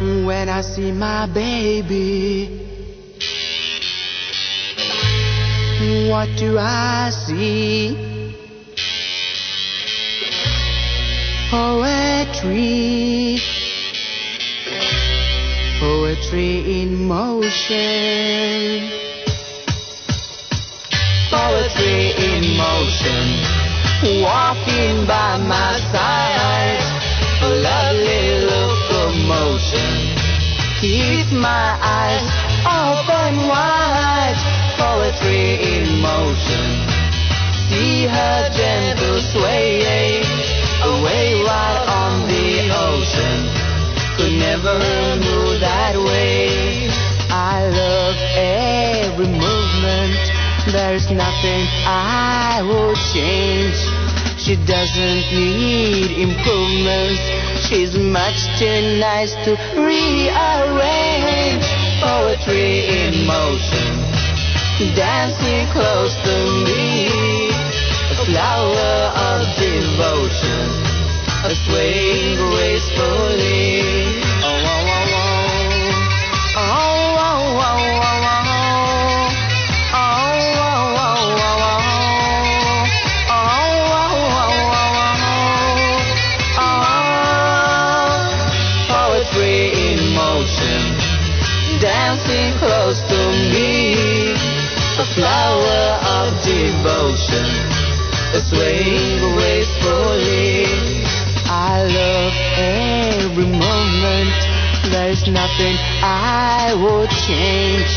when I see my baby. What do I see? Poetry, poetry in motion. Poetry in motion, walking by my side. Lovely locomotion keeps my eyes open wide. Poetry in motion, see her gentle sway away right on the ocean. Could never move that way. I love every movement. There's nothing I would change. She doesn't need improvements. She's much too nice to rearrange. Poetry in motion, dancing close to me. A flower of devotion, a swaying gracefully. Motion, dancing close to me. A flower of devotion, a swaying gracefully. I love every moment. There's nothing I would change.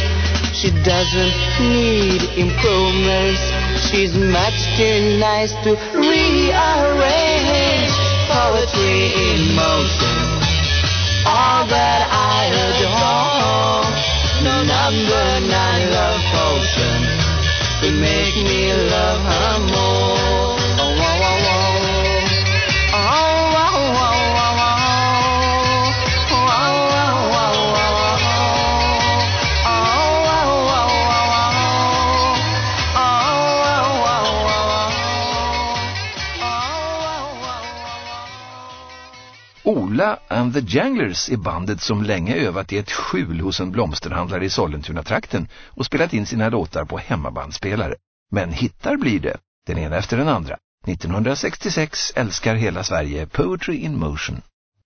She doesn't need improvements. She's much too nice to rearrange. Poetry in motion. All that I. Number nine love potion could make me love her Ola and the Janglers är bandet som länge övat i ett skjul hos en blomsterhandlare i Sollentuna-trakten och spelat in sina låtar på hemmabandspelare. Men hittar blir det, den ena efter den andra. 1966 älskar hela Sverige Poetry in Motion.